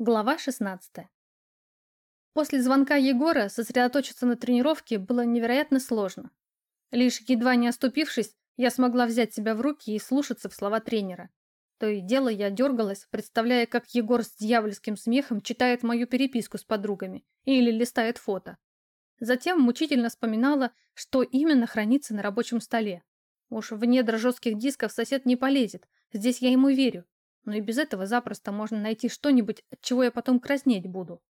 Глава 16. После звонка Егора сосредоточиться на тренировке было невероятно сложно. Лишь едва не оступившись, я смогла взять себя в руки и слушаться в слова тренера. То и дело я дергалась, представляя, как Егор с дьявольским смехом читает мою переписку с подругами или листает фото. Затем мучительно вспоминала, что именно хранится на рабочем столе. Уж в недра жестких дисков сосед не полезет, здесь я ему верю, но и без этого запросто можно найти что-нибудь, от чего я потом краснеть буду.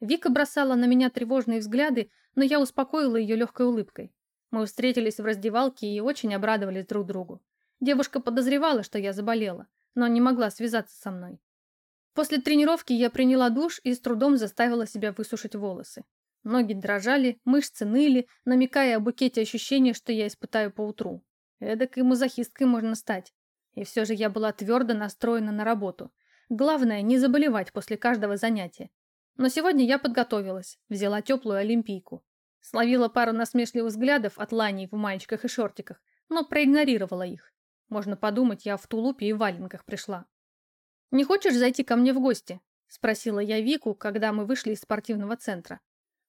Вика бросала на меня тревожные взгляды, но я успокоила ее легкой улыбкой. Мы встретились в раздевалке и очень обрадовались друг другу. Девушка подозревала, что я заболела, но не могла связаться со мной. После тренировки я приняла душ и с трудом заставила себя высушить волосы. Ноги дрожали, мышцы ныли, намекая о букете ощущений, что я испытаю поутру. Эдакой мазохисткой можно стать. И все же я была твердо настроена на работу. Главное, не заболевать после каждого занятия. Но сегодня я подготовилась, взяла теплую олимпийку. Словила пару насмешливых взглядов от Лани в маечках и шортиках, но проигнорировала их. Можно подумать, я в тулупе и валенках пришла. «Не хочешь зайти ко мне в гости?» – спросила я Вику, когда мы вышли из спортивного центра.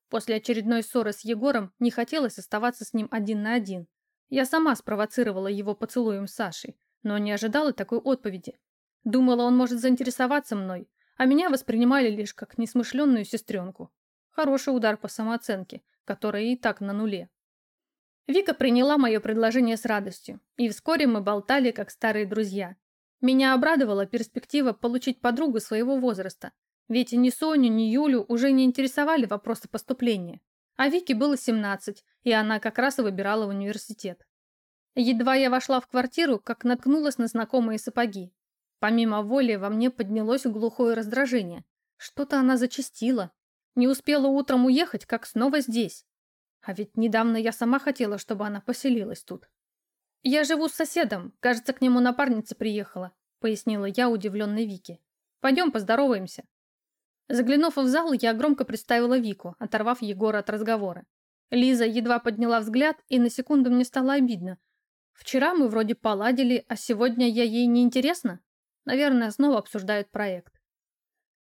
После очередной ссоры с Егором не хотелось оставаться с ним один на один. Я сама спровоцировала его поцелуем с Сашей, но не ожидала такой отповеди. Думала, он может заинтересоваться мной, а меня воспринимали лишь как несмышленную сестренку. Хороший удар по самооценке, которая и так на нуле. Вика приняла мое предложение с радостью, и вскоре мы болтали, как старые друзья. Меня обрадовала перспектива получить подругу своего возраста, ведь ни Соню, ни Юлю уже не интересовали вопросы поступления. А Вике было 17, и она как раз и выбирала университет. Едва я вошла в квартиру, как наткнулась на знакомые сапоги. Помимо воли во мне поднялось глухое раздражение. Что-то она зачастила. Не успела утром уехать, как снова здесь. А ведь недавно я сама хотела, чтобы она поселилась тут. «Я живу с соседом, кажется, к нему напарница приехала», пояснила я удивленной Вике. «Пойдем поздороваемся». Заглянув в зал, я громко представила Вику, оторвав Егора от разговора. Лиза едва подняла взгляд, и на секунду мне стало обидно, Вчера мы вроде поладили, а сегодня я ей не интересна? Наверное, снова обсуждают проект.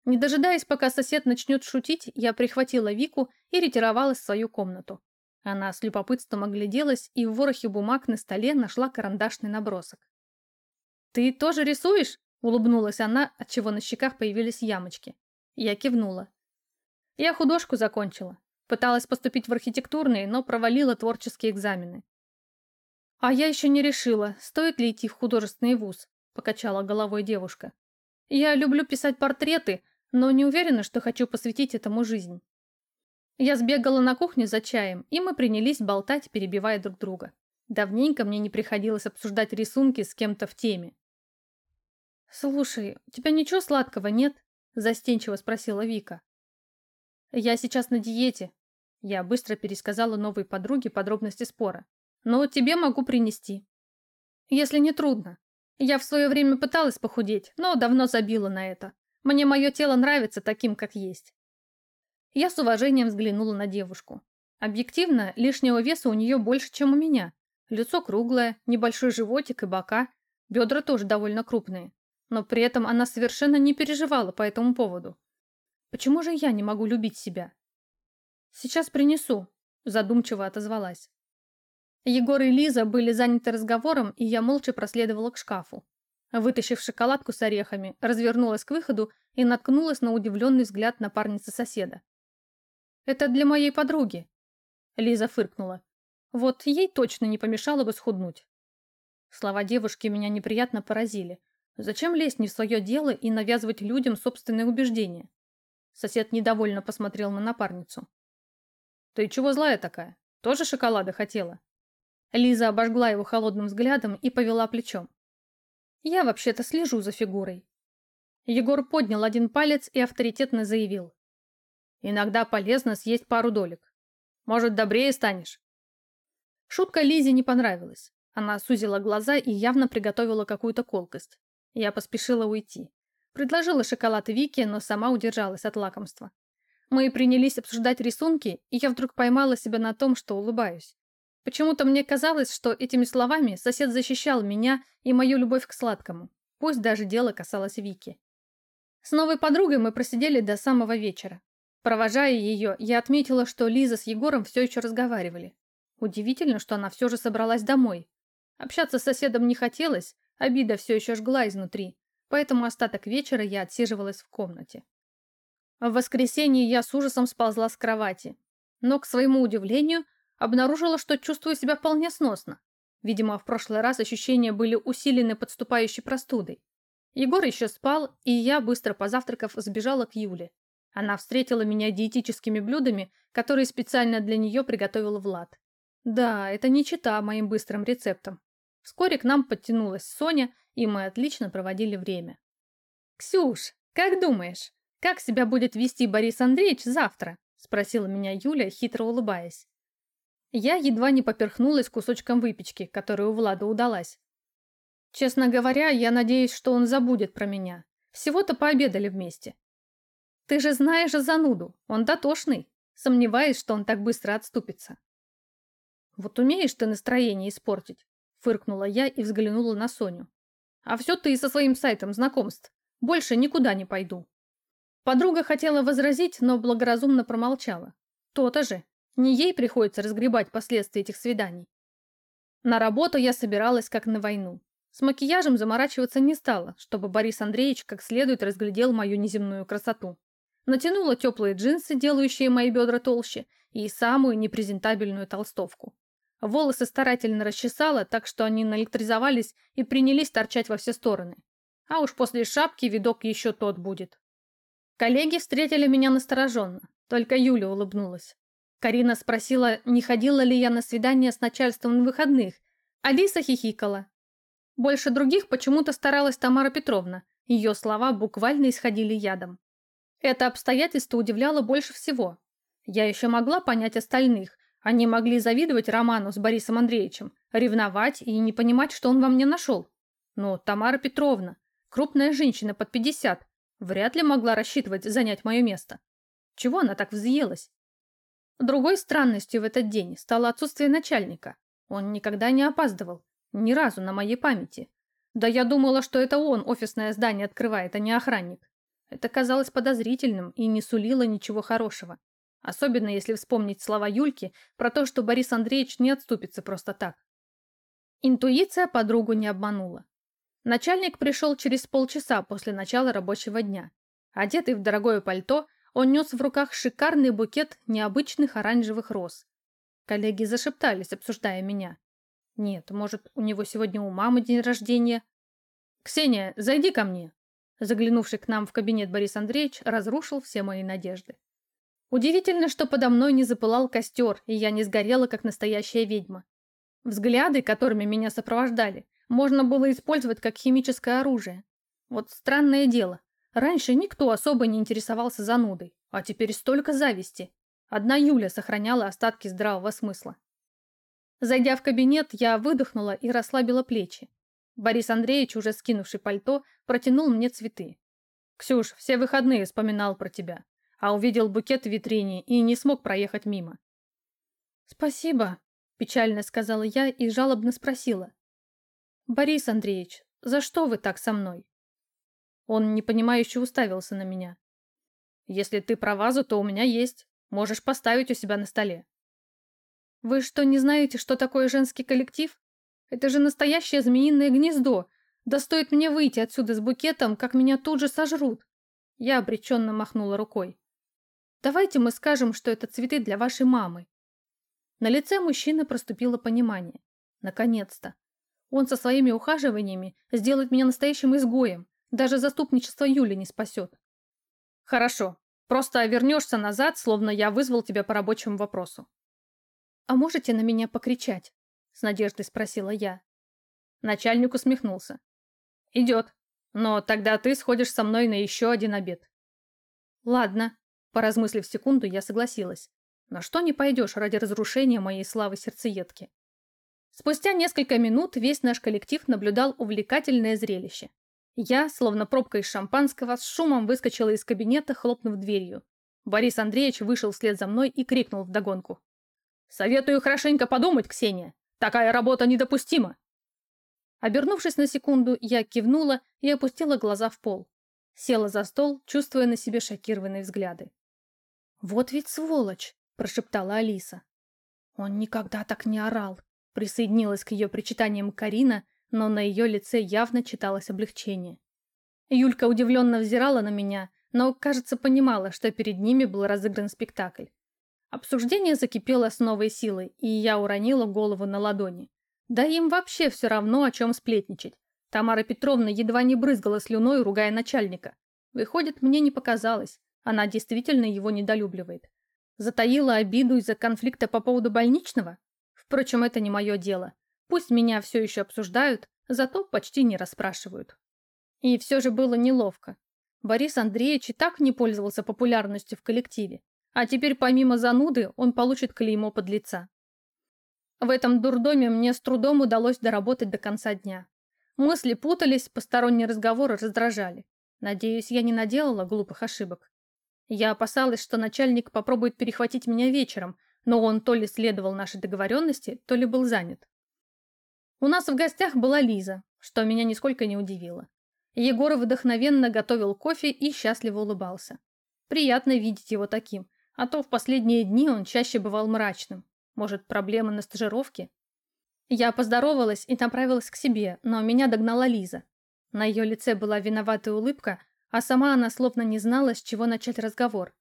Не дожидаясь, пока сосед начнет шутить, я прихватила Вику и ретировалась в свою комнату. Она с любопытством огляделась и в ворохе бумаг на столе нашла карандашный набросок. «Ты тоже рисуешь?» – улыбнулась она, отчего на щеках появились ямочки. Я кивнула. Я художку закончила. Пыталась поступить в архитектурные, но провалила творческие экзамены. «А я еще не решила, стоит ли идти в художественный вуз», – покачала головой девушка. «Я люблю писать портреты, но не уверена, что хочу посвятить этому жизнь». Я сбегала на кухню за чаем, и мы принялись болтать, перебивая друг друга. Давненько мне не приходилось обсуждать рисунки с кем-то в теме. «Слушай, у тебя ничего сладкого нет?» – застенчиво спросила Вика. «Я сейчас на диете». Я быстро пересказала новой подруге подробности спора но тебе могу принести. Если не трудно. Я в свое время пыталась похудеть, но давно забила на это. Мне мое тело нравится таким, как есть. Я с уважением взглянула на девушку. Объективно, лишнего веса у нее больше, чем у меня. Лицо круглое, небольшой животик и бока, бедра тоже довольно крупные. Но при этом она совершенно не переживала по этому поводу. Почему же я не могу любить себя? Сейчас принесу, задумчиво отозвалась. Егор и Лиза были заняты разговором, и я молча проследовала к шкафу. Вытащив шоколадку с орехами, развернулась к выходу и наткнулась на удивленный взгляд напарницы соседа. «Это для моей подруги», — Лиза фыркнула. «Вот ей точно не помешало бы схуднуть». Слова девушки меня неприятно поразили. Зачем лезть не в свое дело и навязывать людям собственные убеждения? Сосед недовольно посмотрел на напарницу. «Ты чего злая такая? Тоже шоколада хотела?» Лиза обожгла его холодным взглядом и повела плечом. «Я вообще-то слежу за фигурой». Егор поднял один палец и авторитетно заявил. «Иногда полезно съесть пару долек. Может, добрее станешь?» Шутка Лизе не понравилась. Она сузила глаза и явно приготовила какую-то колкость. Я поспешила уйти. Предложила шоколад Вике, но сама удержалась от лакомства. Мы принялись обсуждать рисунки, и я вдруг поймала себя на том, что улыбаюсь. Почему-то мне казалось, что этими словами сосед защищал меня и мою любовь к сладкому, пусть даже дело касалось Вики. С новой подругой мы просидели до самого вечера. Провожая ее, я отметила, что Лиза с Егором все еще разговаривали. Удивительно, что она все же собралась домой. Общаться с соседом не хотелось, обида все еще жгла изнутри, поэтому остаток вечера я отсиживалась в комнате. В воскресенье я с ужасом сползла с кровати, но, к своему удивлению, обнаружила, что чувствую себя вполне сносно. Видимо, в прошлый раз ощущения были усилены подступающей простудой. Егор еще спал, и я, быстро позавтракав, сбежала к Юле. Она встретила меня диетическими блюдами, которые специально для нее приготовил Влад. Да, это не чита моим быстрым рецептам. Вскоре к нам подтянулась Соня, и мы отлично проводили время. «Ксюш, как думаешь, как себя будет вести Борис Андреевич завтра?» спросила меня Юля, хитро улыбаясь. Я едва не поперхнулась кусочком выпечки, которая у Влада удалась. Честно говоря, я надеюсь, что он забудет про меня. Всего-то пообедали вместе. Ты же знаешь зануду, он дотошный. Сомневаюсь, что он так быстро отступится. Вот умеешь ты настроение испортить, фыркнула я и взглянула на Соню. А все ты со своим сайтом знакомств. Больше никуда не пойду. Подруга хотела возразить, но благоразумно промолчала. То-то же. Не ей приходится разгребать последствия этих свиданий. На работу я собиралась как на войну. С макияжем заморачиваться не стала, чтобы Борис Андреевич как следует разглядел мою неземную красоту. Натянула теплые джинсы, делающие мои бедра толще, и самую непрезентабельную толстовку. Волосы старательно расчесала, так что они наэлектризовались и принялись торчать во все стороны. А уж после шапки видок еще тот будет. Коллеги встретили меня настороженно, только Юля улыбнулась. Карина спросила, не ходила ли я на свидание с начальством на выходных. Алиса хихикала. Больше других почему-то старалась Тамара Петровна. Ее слова буквально исходили ядом. Это обстоятельство удивляло больше всего. Я еще могла понять остальных. Они могли завидовать Роману с Борисом Андреевичем, ревновать и не понимать, что он во мне нашел. Но Тамара Петровна, крупная женщина под 50, вряд ли могла рассчитывать занять мое место. Чего она так взъелась? Другой странностью в этот день стало отсутствие начальника. Он никогда не опаздывал. Ни разу на моей памяти. Да я думала, что это он офисное здание открывает, а не охранник. Это казалось подозрительным и не сулило ничего хорошего. Особенно если вспомнить слова Юльки про то, что Борис Андреевич не отступится просто так. Интуиция подругу не обманула. Начальник пришел через полчаса после начала рабочего дня. Одетый в дорогое пальто, он нес в руках шикарный букет необычных оранжевых роз. Коллеги зашептались, обсуждая меня. Нет, может, у него сегодня у мамы день рождения? «Ксения, зайди ко мне!» Заглянувший к нам в кабинет Борис Андреевич разрушил все мои надежды. Удивительно, что подо мной не запылал костер, и я не сгорела, как настоящая ведьма. Взгляды, которыми меня сопровождали, можно было использовать как химическое оружие. Вот странное дело. Раньше никто особо не интересовался занудой, а теперь столько зависти. Одна Юля сохраняла остатки здравого смысла. Зайдя в кабинет, я выдохнула и расслабила плечи. Борис Андреевич, уже скинувший пальто, протянул мне цветы. «Ксюш, все выходные вспоминал про тебя, а увидел букет в витрине и не смог проехать мимо». «Спасибо», – печально сказала я и жалобно спросила. «Борис Андреевич, за что вы так со мной?» Он непонимающе уставился на меня. «Если ты про вазу, то у меня есть. Можешь поставить у себя на столе». «Вы что, не знаете, что такое женский коллектив? Это же настоящее змеиное гнездо. Да стоит мне выйти отсюда с букетом, как меня тут же сожрут». Я обреченно махнула рукой. «Давайте мы скажем, что это цветы для вашей мамы». На лице мужчины проступило понимание. Наконец-то. Он со своими ухаживаниями сделает меня настоящим изгоем, даже заступничество Юли не спасет. Хорошо. Просто вернешься назад, словно я вызвал тебя по рабочему вопросу. А можете на меня покричать? С надеждой спросила я. Начальник усмехнулся. Идет. Но тогда ты сходишь со мной на еще один обед. Ладно. Поразмыслив секунду, я согласилась. На что не пойдешь ради разрушения моей славы сердцеедки? Спустя несколько минут весь наш коллектив наблюдал увлекательное зрелище. Я, словно пробка из шампанского, с шумом выскочила из кабинета, хлопнув дверью. Борис Андреевич вышел вслед за мной и крикнул вдогонку. «Советую хорошенько подумать, Ксения. Такая работа недопустима!» Обернувшись на секунду, я кивнула и опустила глаза в пол. Села за стол, чувствуя на себе шокированные взгляды. «Вот ведь сволочь!» – прошептала Алиса. «Он никогда так не орал!» – присоединилась к ее причитаниям Карина, но на ее лице явно читалось облегчение. Юлька удивленно взирала на меня, но, кажется, понимала, что перед ними был разыгран спектакль. Обсуждение закипело с новой силой, и я уронила голову на ладони. Да им вообще все равно, о чем сплетничать. Тамара Петровна едва не брызгала слюной, ругая начальника. Выходит, мне не показалось. Она действительно его недолюбливает. Затаила обиду из-за конфликта по поводу больничного? Впрочем, это не мое дело. Пусть меня все еще обсуждают, зато почти не расспрашивают. И все же было неловко. Борис Андреевич и так не пользовался популярностью в коллективе. А теперь помимо зануды он получит клеймо под лица. В этом дурдоме мне с трудом удалось доработать до конца дня. Мысли путались, посторонние разговоры раздражали. Надеюсь, я не наделала глупых ошибок. Я опасалась, что начальник попробует перехватить меня вечером, но он то ли следовал нашей договоренности, то ли был занят. У нас в гостях была Лиза, что меня нисколько не удивило. Егор вдохновенно готовил кофе и счастливо улыбался. Приятно видеть его таким, а то в последние дни он чаще бывал мрачным. Может, проблемы на стажировке? Я поздоровалась и направилась к себе, но меня догнала Лиза. На ее лице была виноватая улыбка, а сама она словно не знала, с чего начать разговор.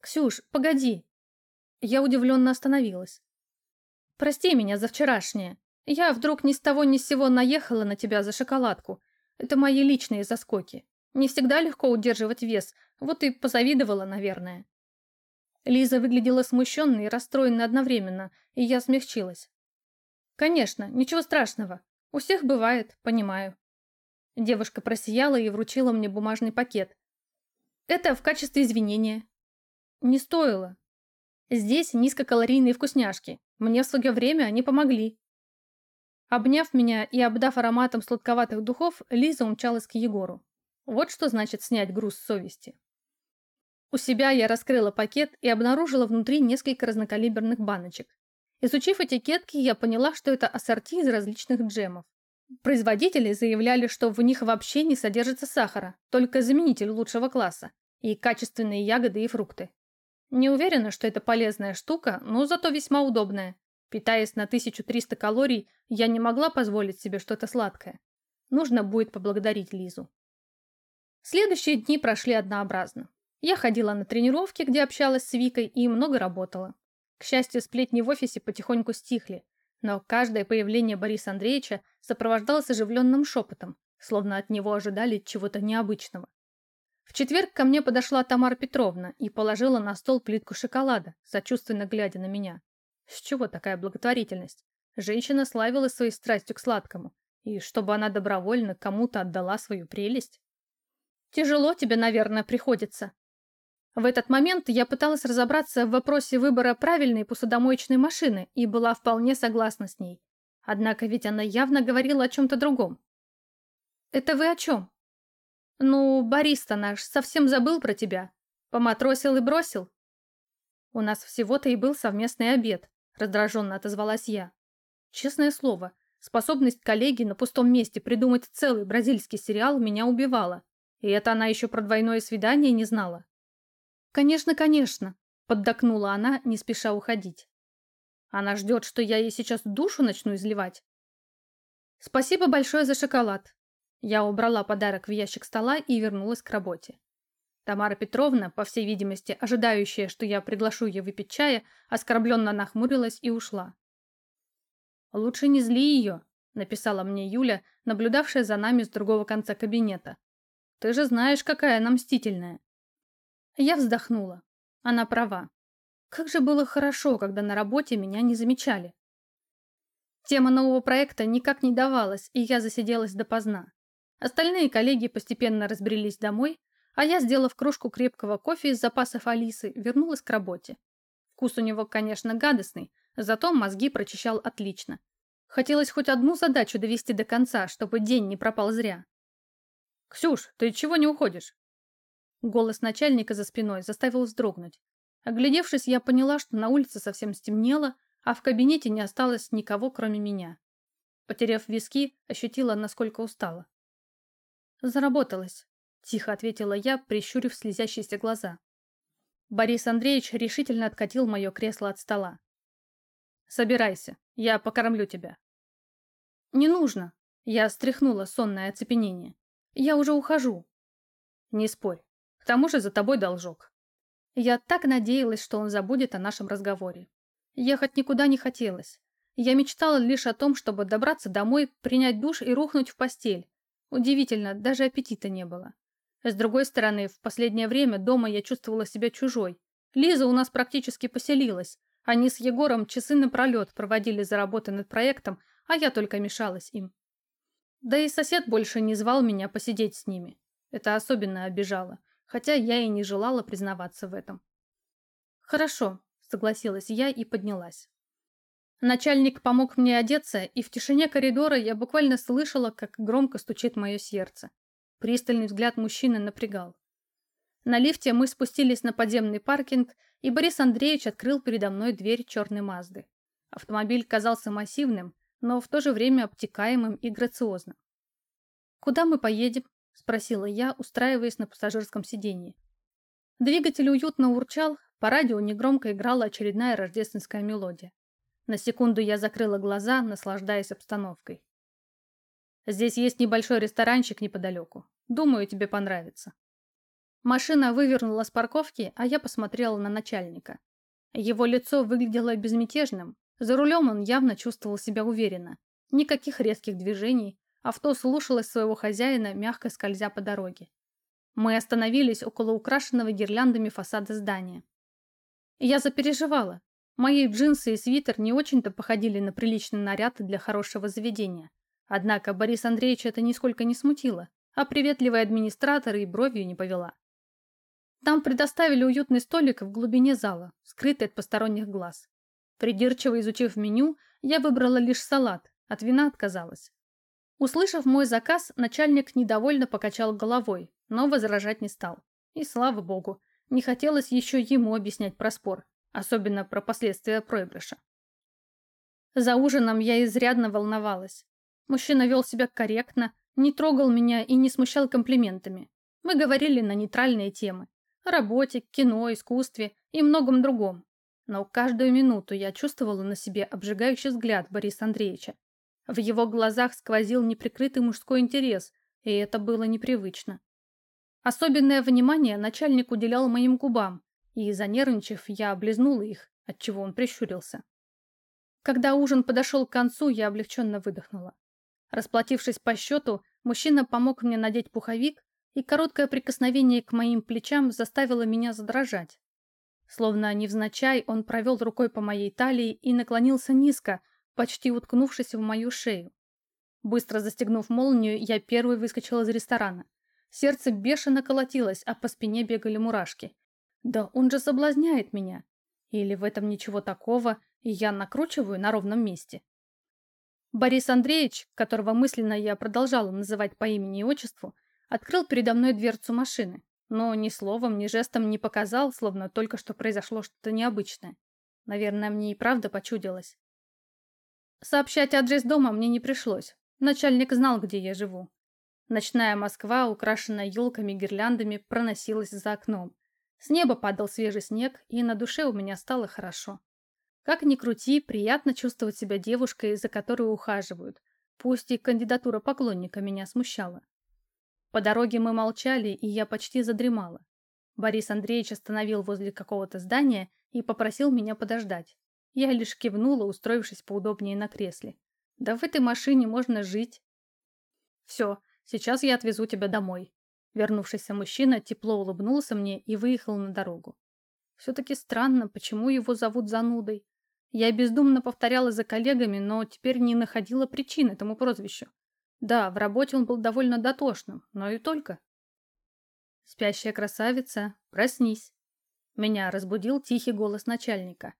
«Ксюш, погоди!» Я удивленно остановилась. «Прости меня за вчерашнее. Я вдруг ни с того ни с сего наехала на тебя за шоколадку. Это мои личные заскоки. Не всегда легко удерживать вес, вот и позавидовала, наверное». Лиза выглядела смущенной и расстроенной одновременно, и я смягчилась. «Конечно, ничего страшного. У всех бывает, понимаю». Девушка просияла и вручила мне бумажный пакет. «Это в качестве извинения». «Не стоило. Здесь низкокалорийные вкусняшки. Мне в свое время они помогли». Обняв меня и обдав ароматом сладковатых духов, Лиза умчалась к Егору. Вот что значит снять груз совести. У себя я раскрыла пакет и обнаружила внутри несколько разнокалиберных баночек. Изучив этикетки, я поняла, что это ассорти из различных джемов. Производители заявляли, что в них вообще не содержится сахара, только заменитель лучшего класса, и качественные ягоды и фрукты. Не уверена, что это полезная штука, но зато весьма удобная. Питаясь на 1300 калорий, я не могла позволить себе что-то сладкое. Нужно будет поблагодарить Лизу. Следующие дни прошли однообразно. Я ходила на тренировки, где общалась с Викой и много работала. К счастью, сплетни в офисе потихоньку стихли, но каждое появление Бориса Андреевича сопровождалось оживленным шепотом, словно от него ожидали чего-то необычного. В четверг ко мне подошла Тамара Петровна и положила на стол плитку шоколада, сочувственно глядя на меня. С чего такая благотворительность? Женщина славилась своей страстью к сладкому, и чтобы она добровольно кому-то отдала свою прелесть. «Тяжело тебе, наверное, приходится», в этот момент я пыталась разобраться в вопросе выбора правильной посудомоечной машины и была вполне согласна с ней. Однако ведь она явно говорила о чем-то другом. «Это вы о чем?» «Ну, Борис-то наш совсем забыл про тебя. Поматросил и бросил». «У нас всего-то и был совместный обед», — раздраженно отозвалась я. Честное слово, способность коллеги на пустом месте придумать целый бразильский сериал меня убивала. И это она еще про двойное свидание не знала. «Конечно, конечно», — поддакнула она, не спеша уходить. «Она ждет, что я ей сейчас душу начну изливать». «Спасибо большое за шоколад». Я убрала подарок в ящик стола и вернулась к работе. Тамара Петровна, по всей видимости, ожидающая, что я приглашу ее выпить чая, оскорбленно нахмурилась и ушла. «Лучше не зли ее», — написала мне Юля, наблюдавшая за нами с другого конца кабинета. «Ты же знаешь, какая она мстительная». Я вздохнула. Она права. Как же было хорошо, когда на работе меня не замечали. Тема нового проекта никак не давалась, и я засиделась допоздна. Остальные коллеги постепенно разбрелись домой, а я, сделав кружку крепкого кофе из запасов Алисы, вернулась к работе. Вкус у него, конечно, гадостный, зато мозги прочищал отлично. Хотелось хоть одну задачу довести до конца, чтобы день не пропал зря. «Ксюш, ты чего не уходишь?» Голос начальника за спиной заставил вздрогнуть. Оглядевшись, я поняла, что на улице совсем стемнело, а в кабинете не осталось никого, кроме меня. Потеряв виски, ощутила, насколько устала. Заработалась. Тихо ответила я, прищурив слезящиеся глаза. Борис Андреевич решительно откатил мое кресло от стола. «Собирайся, я покормлю тебя». «Не нужно», — я стряхнула сонное оцепенение. «Я уже ухожу». «Не спорь. К тому же за тобой должок». Я так надеялась, что он забудет о нашем разговоре. Ехать никуда не хотелось. Я мечтала лишь о том, чтобы добраться домой, принять душ и рухнуть в постель. Удивительно, даже аппетита не было. С другой стороны, в последнее время дома я чувствовала себя чужой. Лиза у нас практически поселилась. Они с Егором часы напролет проводили за работой над проектом, а я только мешалась им. Да и сосед больше не звал меня посидеть с ними. Это особенно обижало, хотя я и не желала признаваться в этом. «Хорошо», — согласилась я и поднялась. Начальник помог мне одеться, и в тишине коридора я буквально слышала, как громко стучит мое сердце. Пристальный взгляд мужчины напрягал. На лифте мы спустились на подземный паркинг, и Борис Андреевич открыл передо мной дверь черной Мазды. Автомобиль казался массивным, но в то же время обтекаемым и грациозным. «Куда мы поедем?» – спросила я, устраиваясь на пассажирском сиденье. Двигатель уютно урчал, по радио негромко играла очередная рождественская мелодия. На секунду я закрыла глаза, наслаждаясь обстановкой. Здесь есть небольшой ресторанчик неподалеку. Думаю, тебе понравится». Машина вывернула с парковки, а я посмотрела на начальника. Его лицо выглядело безмятежным. За рулем он явно чувствовал себя уверенно. Никаких резких движений. Авто слушалось своего хозяина, мягко скользя по дороге. Мы остановились около украшенного гирляндами фасада здания. Я запереживала. Мои джинсы и свитер не очень-то походили на приличный наряд для хорошего заведения. Однако Борис Андреевич это нисколько не смутило, а приветливый администратор и бровью не повела. Там предоставили уютный столик в глубине зала, скрытый от посторонних глаз. Придирчиво изучив меню, я выбрала лишь салат, от вина отказалась. Услышав мой заказ, начальник недовольно покачал головой, но возражать не стал. И слава богу, не хотелось еще ему объяснять про спор, особенно про последствия проигрыша. За ужином я изрядно волновалась. Мужчина вел себя корректно, не трогал меня и не смущал комплиментами. Мы говорили на нейтральные темы. О работе, кино, искусстве и многом другом. Но каждую минуту я чувствовала на себе обжигающий взгляд Бориса Андреевича. В его глазах сквозил неприкрытый мужской интерес, и это было непривычно. Особенное внимание начальник уделял моим губам, и, занервничав, я облизнула их, отчего он прищурился. Когда ужин подошел к концу, я облегченно выдохнула. Расплатившись по счету, мужчина помог мне надеть пуховик, и короткое прикосновение к моим плечам заставило меня задрожать. Словно невзначай, он провел рукой по моей талии и наклонился низко, почти уткнувшись в мою шею. Быстро застегнув молнию, я первой выскочила из ресторана. Сердце бешено колотилось, а по спине бегали мурашки. Да он же соблазняет меня. Или в этом ничего такого, и я накручиваю на ровном месте. Борис Андреевич, которого мысленно я продолжала называть по имени и отчеству, открыл передо мной дверцу машины, но ни словом, ни жестом не показал, словно только что произошло что-то необычное. Наверное, мне и правда почудилось. Сообщать адрес дома мне не пришлось. Начальник знал, где я живу. Ночная Москва, украшенная елками и гирляндами, проносилась за окном. С неба падал свежий снег, и на душе у меня стало хорошо. Как ни крути, приятно чувствовать себя девушкой, за которой ухаживают. Пусть и кандидатура поклонника меня смущала. По дороге мы молчали, и я почти задремала. Борис Андреевич остановил возле какого-то здания и попросил меня подождать. Я лишь кивнула, устроившись поудобнее на кресле. Да в этой машине можно жить. Все, сейчас я отвезу тебя домой. Вернувшийся мужчина тепло улыбнулся мне и выехал на дорогу. Все-таки странно, почему его зовут занудой. Я бездумно повторяла за коллегами, но теперь не находила причин этому прозвищу. Да, в работе он был довольно дотошным, но и только. «Спящая красавица, проснись!» Меня разбудил тихий голос начальника.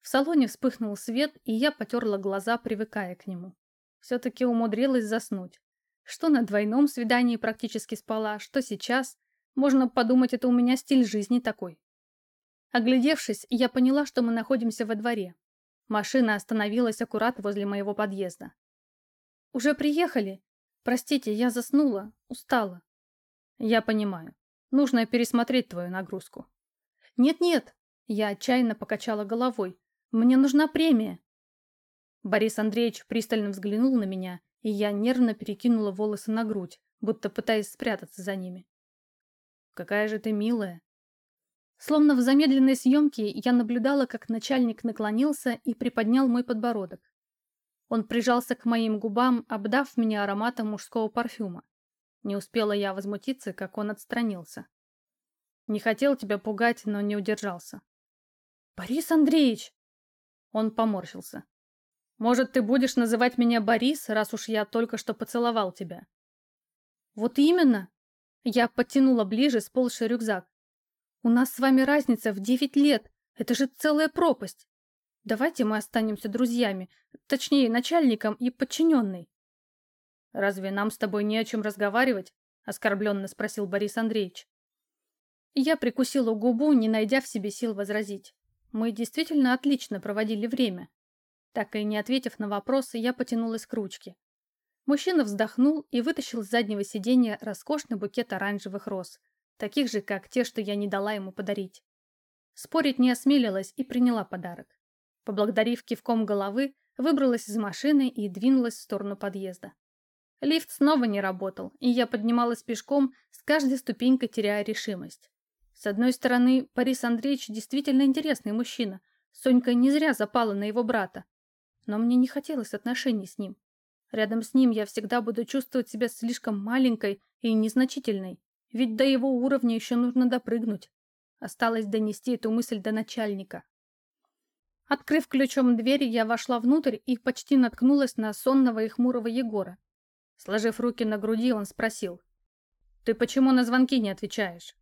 В салоне вспыхнул свет, и я потерла глаза, привыкая к нему. Все-таки умудрилась заснуть. Что на двойном свидании практически спала, что сейчас. Можно подумать, это у меня стиль жизни такой. Оглядевшись, я поняла, что мы находимся во дворе. Машина остановилась аккурат возле моего подъезда. «Уже приехали? Простите, я заснула, устала». Я понимаю. Нужно пересмотреть твою нагрузку. Нет-нет, я отчаянно покачала головой. Мне нужна премия. Борис Андреевич пристально взглянул на меня, и я нервно перекинула волосы на грудь, будто пытаясь спрятаться за ними. «Какая же ты милая!» Словно в замедленной съемке я наблюдала, как начальник наклонился и приподнял мой подбородок. Он прижался к моим губам, обдав меня ароматом мужского парфюма. Не успела я возмутиться, как он отстранился. Не хотел тебя пугать, но не удержался. «Борис Андреевич!» Он поморщился. Может, ты будешь называть меня Борис, раз уж я только что поцеловал тебя?» «Вот именно!» Я подтянула ближе сползший рюкзак. «У нас с вами разница в девять лет. Это же целая пропасть. Давайте мы останемся друзьями, точнее, начальником и подчиненной». «Разве нам с тобой не о чем разговаривать?» — оскорбленно спросил Борис Андреевич. Я прикусила губу, не найдя в себе сил возразить. Мы действительно отлично проводили время. Так и не ответив на вопросы, я потянулась к ручке. Мужчина вздохнул и вытащил с заднего сиденья роскошный букет оранжевых роз, таких же, как те, что я не дала ему подарить. Спорить не осмелилась и приняла подарок. Поблагодарив кивком головы, выбралась из машины и двинулась в сторону подъезда. Лифт снова не работал, и я поднималась пешком, с каждой ступенькой теряя решимость. С одной стороны, Борис Андреевич действительно интересный мужчина. Сонька не зря запала на его брата. Но мне не хотелось отношений с ним. Рядом с ним я всегда буду чувствовать себя слишком маленькой и незначительной, ведь до его уровня еще нужно допрыгнуть. Осталось донести эту мысль до начальника. Открыв ключом дверь, я вошла внутрь и почти наткнулась на сонного и хмурого Егора. Сложив руки на груди, он спросил. «Ты почему на звонки не отвечаешь?»